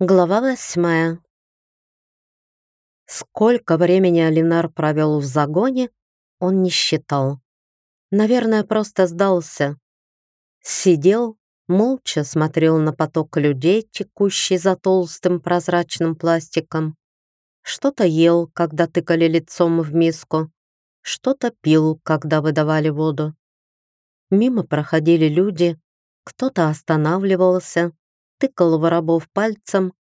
Глава восьмая. Сколько времени Алинар провел в загоне, он не считал. Наверное, просто сдался. Сидел, молча смотрел на поток людей, текущий за толстым прозрачным пластиком. Что-то ел, когда тыкали лицом в миску, что-то пил, когда выдавали воду. Мимо проходили люди, кто-то останавливался, тыкал в рабов пальцем,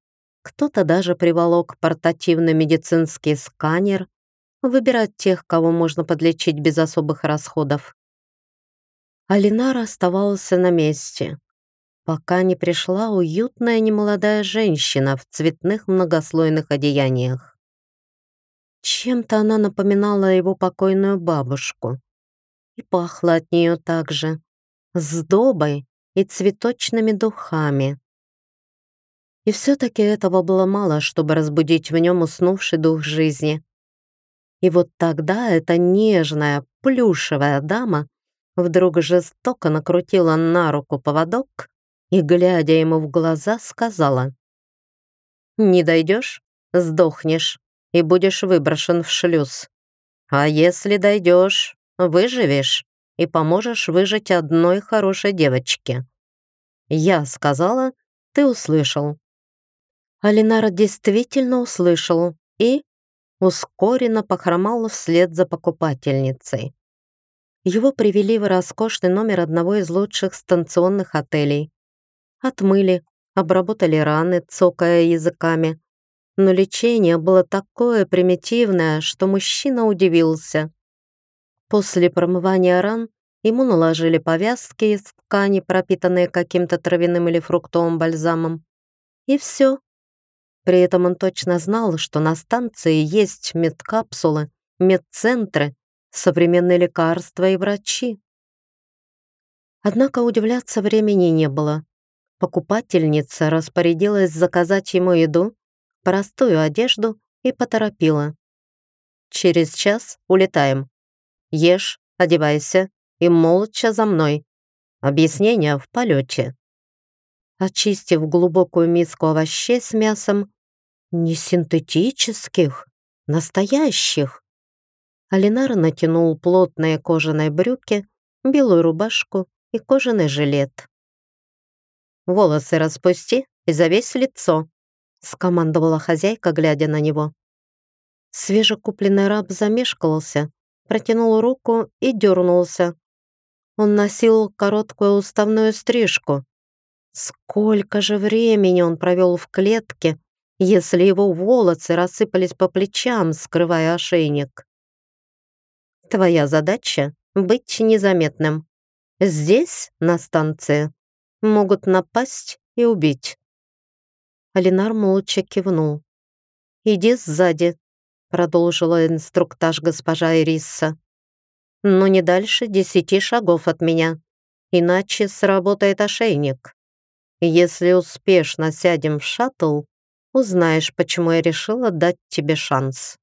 кто-то даже приволок портативный медицинский сканер, выбирать тех, кого можно подлечить без особых расходов. Алинар оставался на месте, пока не пришла уютная немолодая женщина в цветных многослойных одеяниях. Чем-то она напоминала его покойную бабушку. И пахла от нее также, сдобой и цветочными духами. И все-таки этого было мало, чтобы разбудить в нем уснувший дух жизни. И вот тогда эта нежная, плюшевая дама вдруг жестоко накрутила на руку поводок и, глядя ему в глаза, сказала, «Не дойдешь — сдохнешь и будешь выброшен в шлюз. А если дойдешь, выживешь и поможешь выжить одной хорошей девочке. Я сказала, ты услышал. Алинара действительно услышал и ускоренно похромал вслед за покупательницей. Его привели в роскошный номер одного из лучших станционных отелей. Отмыли, обработали раны, цокая языками. Но лечение было такое примитивное, что мужчина удивился. После промывания ран ему наложили повязки из ткани, пропитанные каким-то травяным или фруктовым бальзамом. И все. При этом он точно знал, что на станции есть медкапсулы, медцентры, современные лекарства и врачи. Однако удивляться времени не было. Покупательница распорядилась заказать ему еду, простую одежду и поторопила. «Через час улетаем. Ешь, одевайся и молча за мной. Объяснение в полете». Очистив глубокую миску овощей с мясом, не синтетических, настоящих. Алинар натянул плотные кожаные брюки, белую рубашку и кожаный жилет. «Волосы распусти и завесь лицо», — скомандовала хозяйка, глядя на него. Свежекупленный раб замешкался, протянул руку и дернулся. Он носил короткую уставную стрижку. Сколько же времени он провел в клетке, если его волосы рассыпались по плечам, скрывая ошейник. Твоя задача — быть незаметным. Здесь, на станции, могут напасть и убить. Алинар молча кивнул. «Иди сзади», — продолжила инструктаж госпожа Ирисса. «Но не дальше десяти шагов от меня, иначе сработает ошейник. Если успешно сядем в шаттл, узнаешь, почему я решила дать тебе шанс.